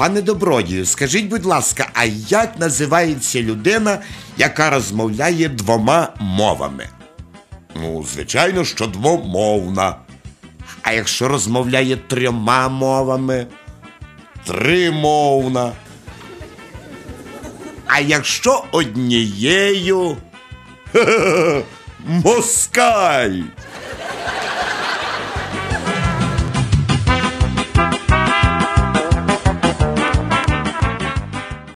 Пане добродію, скажіть, будь ласка, а як називається людина, яка розмовляє двома мовами? Ну, звичайно, що двомовна. А якщо розмовляє трьома мовами? Тримовна. А якщо однією? Москаль.